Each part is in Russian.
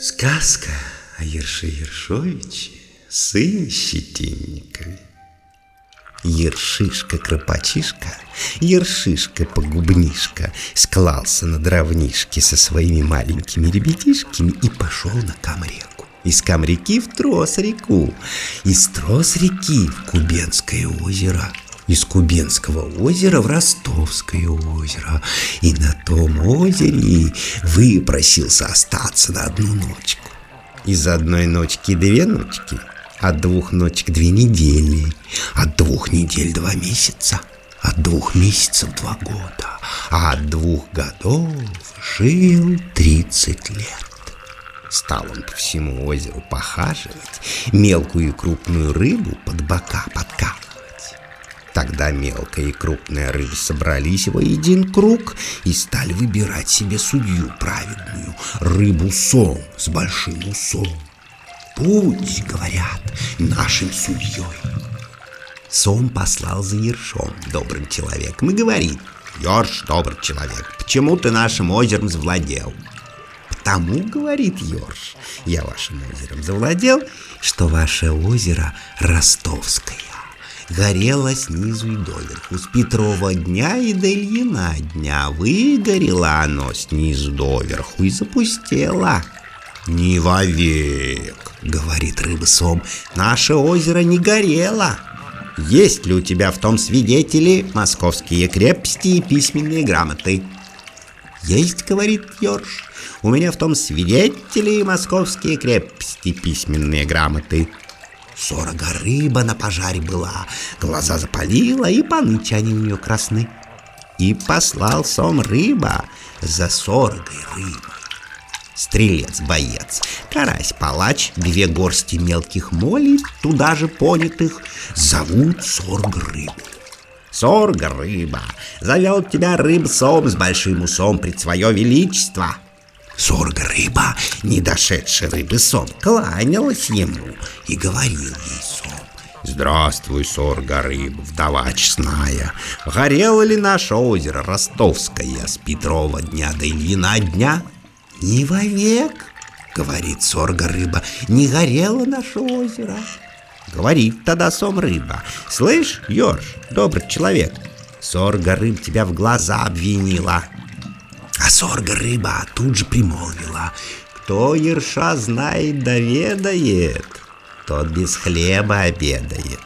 Сказка о Ерше Ершовиче, сыне Щетинникове. Ершишка-кропачишка, ершишка-погубнишка склался на дровнишке со своими маленькими ребятишками и пошел на Камреку. Из Камреки в Трос-реку, из Трос-реки в Кубенское озеро, из Кубенского озера в Ростовское озеро. И на том озере выпросился остаться на одну ночку. Из одной ночки две ночки, от двух ночек две недели, от двух недель два месяца, от двух месяцев два года, а от двух годов жил тридцать лет. Стал он по всему озеру похаживать, мелкую и крупную рыбу под бока подкапывать. Тогда мелкая и крупная рыба собрались в один круг и стали выбирать себе судью праведную, рыбу-сом с большим усом. «Будь, — говорят, — нашим судьей». Сом послал за Ершом, добрым человеком, и говорит, «Ерш, добрый человек, почему ты нашим озером завладел?» «Потому, — говорит Ерш, — я вашим озером завладел, что ваше озеро ростовское горело снизу и доверху, с Петрова дня и до Ильина дня. Выгорело оно снизу доверху и запустело. «Не вовек», — говорит рыба-сом, — «наше озеро не горело». «Есть ли у тебя в том свидетели московские крепости и письменные грамоты?» «Есть», — говорит Йорш, — «у меня в том свидетели московские крепости и письменные грамоты». Сорога рыба на пожаре была, глаза запалила, и понычи они у нее красны. И послал сом рыба за сорогой рыбой. Стрелец-боец, карась-палач, две горсти мелких молей, туда же понятых, зовут сорга рыбу. Сорга рыба, зовет тебя рыб-сом с большим усом пред свое величество — Сорга рыба, не дошедшая рыбы сон, кланялась ему и говорил ей сон. Здравствуй, сорга рыба, вдова честная. Горело ли наше озеро ростовское с Петрова дня до Ильина дня? Не вовек, говорит сорга рыба, не горело наше озеро. Говорит тогда сом рыба, слышь, Ёрш, добрый человек, сорга рыб тебя в глаза обвинила. Сорга рыба тут же примолвила, кто ерша знает да ведает, тот без хлеба обедает.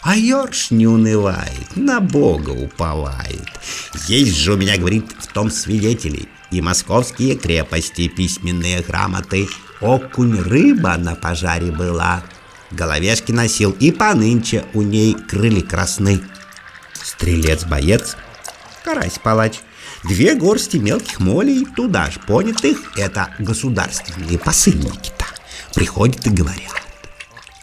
А Йорш не унывает, на Бога уповает. Есть же у меня, говорит, в том свидетели и московские крепости, письменные грамоты. Окунь рыба на пожаре была, головешки носил, и понынче у ней крылья красны. Стрелец-боец, карась-палач, Две горсти мелких молей туда же понятых — это государственные посыльники-то. Приходят и говорят.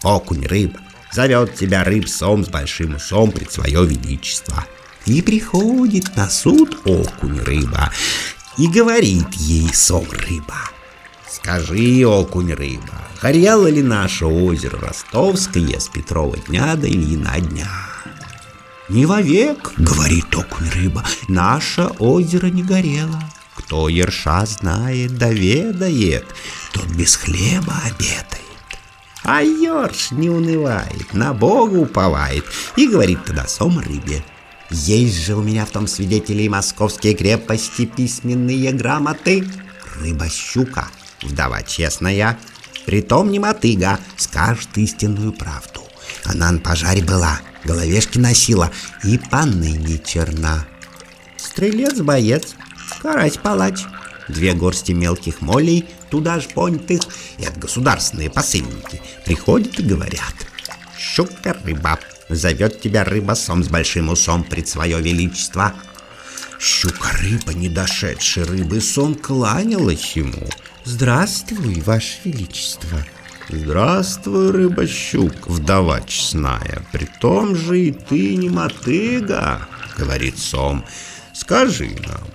Окунь, рыба, зовет тебя рыб-сом с большим усом пред свое величество. И приходит на суд окунь-рыба и говорит ей сом-рыба. Скажи, окунь-рыба, горело ли наше озеро Ростовское с Петрова дня до Ильина дня? «Не вовек, — говорит окунь рыба, — наше озеро не горело. Кто ерша знает, доведает, тот без хлеба обедает. А ерш не унывает, на Бога уповает и говорит тогда сом рыбе. Есть же у меня в том свидетели московские крепости письменные грамоты. Рыба-щука, вдова честная, притом не мотыга, скажет истинную правду. Она на пожаре была, головешки носила и поныне черна. Стрелец-боец, карась-палач, две горсти мелких молей, туда ж понятых, и от государственные посыльники, приходят и говорят. Щука-рыба, зовет тебя рыба-сом с большим усом пред свое величество. Щука-рыба, не дошедший рыбы сон, кланялась ему. Здравствуй, ваше величество. Здравствуй, рыба-щук, вдова честная, при том же и ты не мотыга, говорит сом. Скажи нам,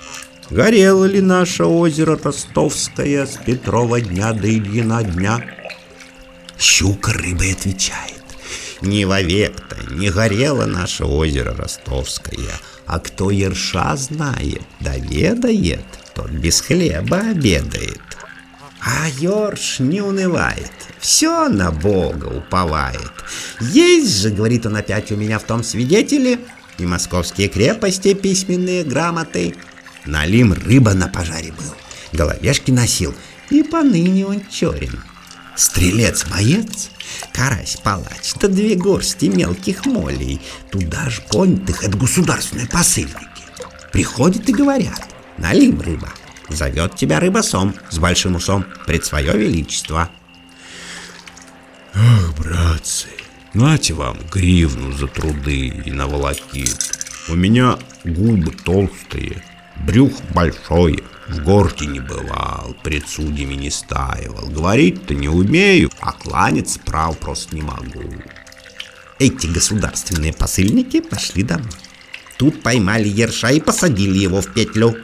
горело ли наше озеро Ростовское с Петрова дня до Ильина дня? Щука рыбой отвечает, не вовек-то не горело наше озеро Ростовское, а кто ерша знает, доведает, тот без хлеба обедает. А Йорш не унывает, все на Бога уповает. Есть же, говорит он опять у меня в том свидетеле, и московские крепости письменные грамоты. Налим рыба на пожаре был, головешки носил, и поныне он черен. Стрелец-боец, карась-палач, да две горсти мелких молей, туда ж понятых от государственной посыльники. Приходят и говорят, налим рыба, Зовет тебя рыбосом с большим усом пред свое величество. Ах, братцы, нате вам гривну за труды и на волокит. У меня губы толстые, брюх большое, в горке не бывал, пред судьями не стаивал. Говорить-то не умею, а кланяться прав просто не могу. Эти государственные посыльники пошли домой. Тут поймали ерша и посадили его в петлю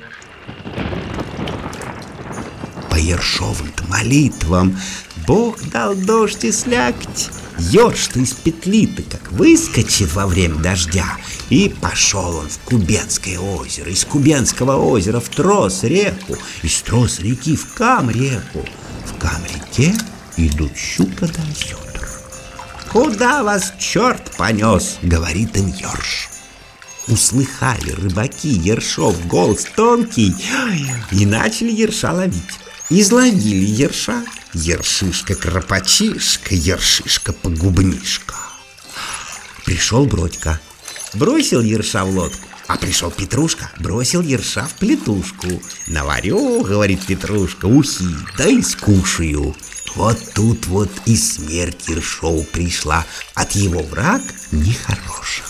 по ершовым-то молитвам. Бог дал дождь и слякоть. Ёрш-то из петли-то как выскочит во время дождя. И пошел он в Кубенское озеро, из Кубенского озера в Трос реку, из Трос реки в Кам реку. В Кам реке идут щука да осетр. «Куда вас черт понес?» — говорит им Ёрш. Услыхали рыбаки ершов голос тонкий и начали ерша ловить. Изловили ерша, ершишка-кропачишка, ершишка-погубнишка. Пришел Бродька, бросил ерша в лодку, а пришел Петрушка, бросил ерша в плитушку. Наварю, говорит Петрушка, ухи, да и скушаю. Вот тут вот и смерть Ершоу пришла, от его враг нехороший.